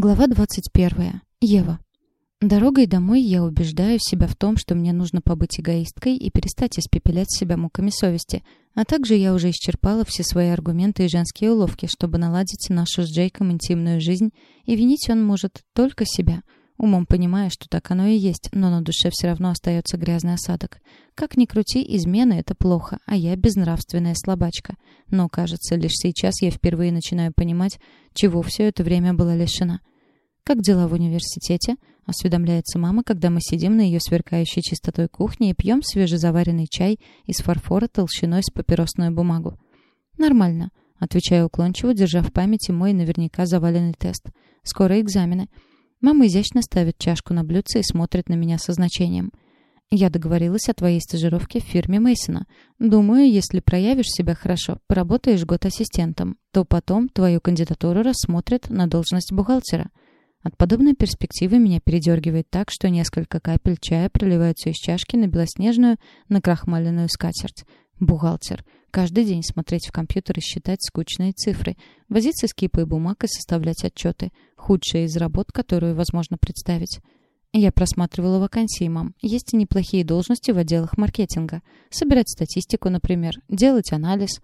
Глава 21. Ева. Дорогой домой я убеждаю себя в том, что мне нужно побыть эгоисткой и перестать испепелять себя муками совести. А также я уже исчерпала все свои аргументы и женские уловки, чтобы наладить нашу с Джейком интимную жизнь, и винить он может только себя. Умом понимая, что так оно и есть, но на душе все равно остается грязный осадок. Как ни крути, измена — это плохо, а я безнравственная слабачка. Но, кажется, лишь сейчас я впервые начинаю понимать, чего все это время была лишена. «Как дела в университете?» — осведомляется мама, когда мы сидим на ее сверкающей чистотой кухне и пьем свежезаваренный чай из фарфора толщиной с папиросную бумагу. «Нормально», — отвечаю уклончиво, держа в памяти мой наверняка заваленный тест. «Скоро экзамены». Мама изящно ставит чашку на блюдце и смотрит на меня со значением. «Я договорилась о твоей стажировке в фирме Мейсона. Думаю, если проявишь себя хорошо, поработаешь год ассистентом, то потом твою кандидатуру рассмотрят на должность бухгалтера». От подобной перспективы меня передергивает так, что несколько капель чая проливаются из чашки на белоснежную, накрахмаленную скатерть. Бухгалтер. Каждый день смотреть в компьютер и считать скучные цифры, возиться с кипой бумаг и составлять отчеты. Худшая из работ, которую возможно представить. Я просматривала вакансии, мам. Есть и неплохие должности в отделах маркетинга. Собирать статистику, например, делать анализ.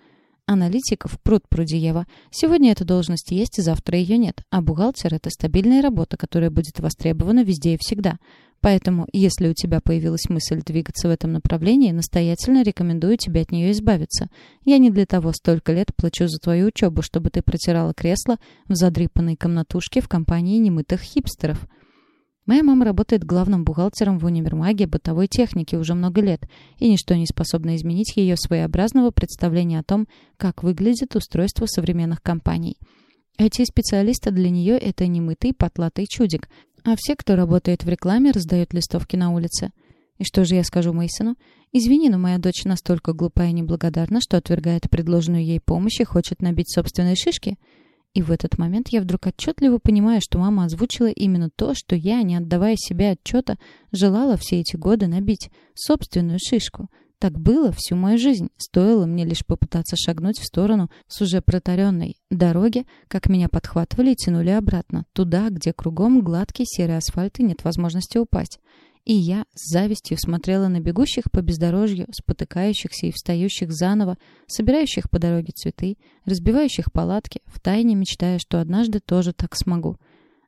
Аналитиков пруд Прудиева. Сегодня эта должность есть, завтра ее нет. А бухгалтер — это стабильная работа, которая будет востребована везде и всегда. Поэтому, если у тебя появилась мысль двигаться в этом направлении, настоятельно рекомендую тебе от нее избавиться. Я не для того столько лет плачу за твою учебу, чтобы ты протирала кресло в задрипанной комнатушке в компании немытых хипстеров. Моя мама работает главным бухгалтером в универмаге бытовой техники уже много лет, и ничто не способно изменить ее своеобразного представления о том, как выглядит устройство современных компаний. Эти специалисты для нее — это немытый потлатый чудик, а все, кто работает в рекламе, раздают листовки на улице. И что же я скажу Мейсону? Извини, но моя дочь настолько глупая и неблагодарна, что отвергает предложенную ей помощь и хочет набить собственные шишки. И в этот момент я вдруг отчетливо понимаю, что мама озвучила именно то, что я, не отдавая себе отчета, желала все эти годы набить собственную шишку — так было всю мою жизнь. Стоило мне лишь попытаться шагнуть в сторону с уже протаренной дороги, как меня подхватывали и тянули обратно, туда, где кругом гладкий серый асфальт и нет возможности упасть. И я с завистью смотрела на бегущих по бездорожью, спотыкающихся и встающих заново, собирающих по дороге цветы, разбивающих палатки, втайне мечтая, что однажды тоже так смогу.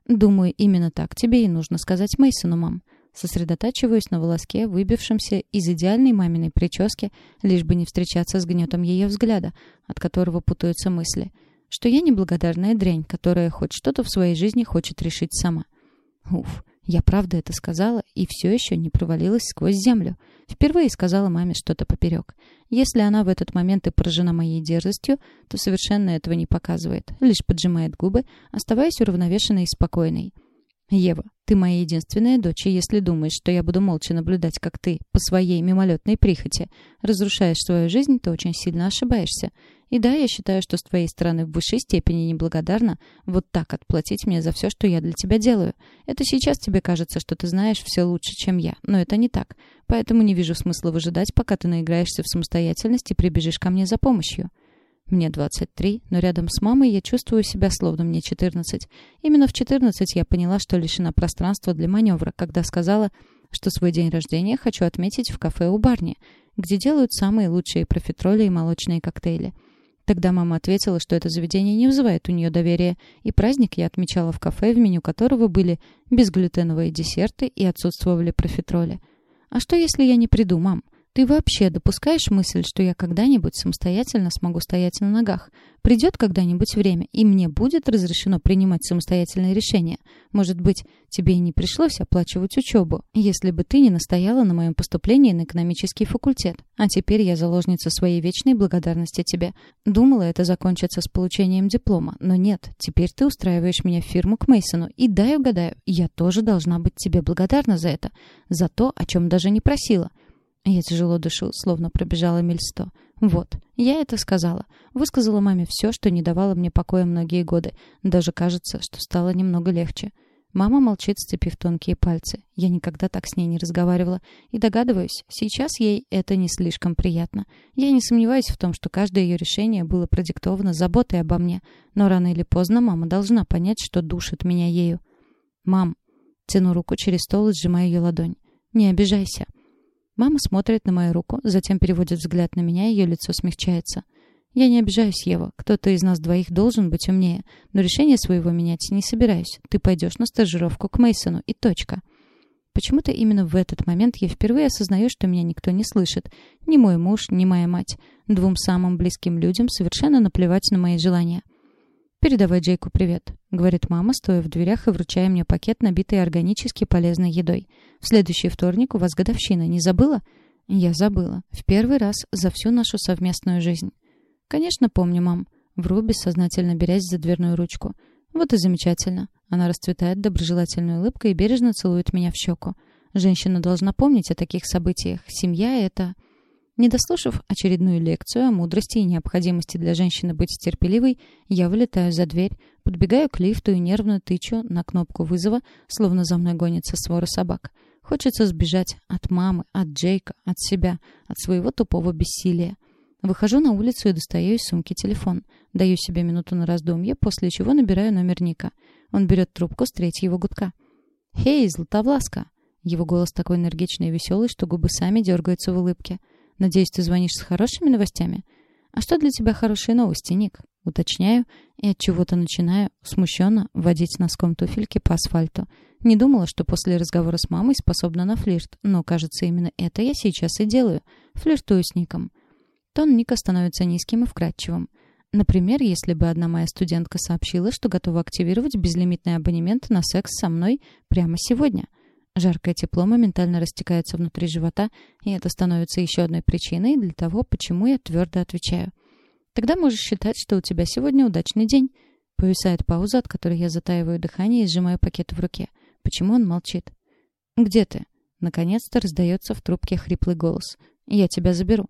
Думаю, именно так тебе и нужно сказать Мейсону, мам. Сосредотачиваюсь на волоске, выбившемся из идеальной маминой прически, лишь бы не встречаться с гнетом ее взгляда, от которого путаются мысли. Что я неблагодарная дрянь, которая хоть что-то в своей жизни хочет решить сама. Уф, я правда это сказала и все еще не провалилась сквозь землю. Впервые сказала маме что-то поперек. Если она в этот момент и поражена моей дерзостью, то совершенно этого не показывает, лишь поджимает губы, оставаясь уравновешенной и спокойной. «Ева, ты моя единственная дочь, и если думаешь, что я буду молча наблюдать, как ты, по своей мимолетной прихоти, разрушаешь свою жизнь, то очень сильно ошибаешься. И да, я считаю, что с твоей стороны в высшей степени неблагодарна вот так отплатить мне за все, что я для тебя делаю. Это сейчас тебе кажется, что ты знаешь все лучше, чем я, но это не так. Поэтому не вижу смысла выжидать, пока ты наиграешься в самостоятельность и прибежишь ко мне за помощью». Мне 23, но рядом с мамой я чувствую себя словно мне 14. Именно в 14 я поняла, что лишена пространства для маневра, когда сказала, что свой день рождения хочу отметить в кафе у барни, где делают самые лучшие профитроли и молочные коктейли. Тогда мама ответила, что это заведение не вызывает у нее доверия, и праздник я отмечала в кафе, в меню которого были безглютеновые десерты и отсутствовали профитроли. «А что, если я не приду, мам?» Ты вообще допускаешь мысль, что я когда-нибудь самостоятельно смогу стоять на ногах? Придет когда-нибудь время, и мне будет разрешено принимать самостоятельные решения. Может быть, тебе и не пришлось оплачивать учебу, если бы ты не настояла на моем поступлении на экономический факультет. А теперь я заложница своей вечной благодарности тебе. Думала, это закончится с получением диплома, но нет. Теперь ты устраиваешь меня в фирму к Мейсону, и дай угадаю, я тоже должна быть тебе благодарна за это, за то, о чем даже не просила. Я тяжело дышу, словно пробежала миль сто. Вот, я это сказала. Высказала маме все, что не давало мне покоя многие годы. Даже кажется, что стало немного легче. Мама молчит, сцепив тонкие пальцы. Я никогда так с ней не разговаривала. И догадываюсь, сейчас ей это не слишком приятно. Я не сомневаюсь в том, что каждое ее решение было продиктовано заботой обо мне. Но рано или поздно мама должна понять, что душит меня ею. «Мам!» Тяну руку через стол и сжимаю ее ладонь. «Не обижайся!» Мама смотрит на мою руку, затем переводит взгляд на меня, ее лицо смягчается. «Я не обижаюсь, Ева. Кто-то из нас двоих должен быть умнее. Но решение своего менять не собираюсь. Ты пойдешь на стажировку к Мейсону и точка». Почему-то именно в этот момент я впервые осознаю, что меня никто не слышит. Ни мой муж, ни моя мать. Двум самым близким людям совершенно наплевать на мои желания. «Передавай Джейку привет», — говорит мама, стоя в дверях и вручая мне пакет, набитый органически полезной едой. «В следующий вторник у вас годовщина, не забыла?» «Я забыла. В первый раз за всю нашу совместную жизнь». «Конечно, помню, мам». Вру, бессознательно берясь за дверную ручку. «Вот и замечательно». Она расцветает доброжелательной улыбкой и бережно целует меня в щеку. Женщина должна помнить о таких событиях. Семья — это... Не дослушав очередную лекцию о мудрости и необходимости для женщины быть терпеливой, я вылетаю за дверь, подбегаю к лифту и нервно тычу на кнопку вызова, словно за мной гонится свора собак. Хочется сбежать от мамы, от Джейка, от себя, от своего тупого бессилия. Выхожу на улицу и достаю из сумки телефон. Даю себе минуту на раздумье, после чего набираю номер Ника. Он берет трубку с третьего гудка. «Хей, Златовласка!» Его голос такой энергичный и веселый, что губы сами дергаются в улыбке. Надеюсь, ты звонишь с хорошими новостями? А что для тебя хорошие новости, Ник? Уточняю и от чего-то начинаю смущенно водить носком туфельки по асфальту. Не думала, что после разговора с мамой способна на флирт, но, кажется, именно это я сейчас и делаю. Флиртую с Ником. Тон Ника становится низким и вкрадчивым. Например, если бы одна моя студентка сообщила, что готова активировать безлимитный абонемент на секс со мной прямо сегодня — Жаркое тепло моментально растекается внутри живота, и это становится еще одной причиной для того, почему я твердо отвечаю. Тогда можешь считать, что у тебя сегодня удачный день. Повисает пауза, от которой я затаиваю дыхание и сжимаю пакет в руке. Почему он молчит? «Где ты?» Наконец-то раздается в трубке хриплый голос. «Я тебя заберу».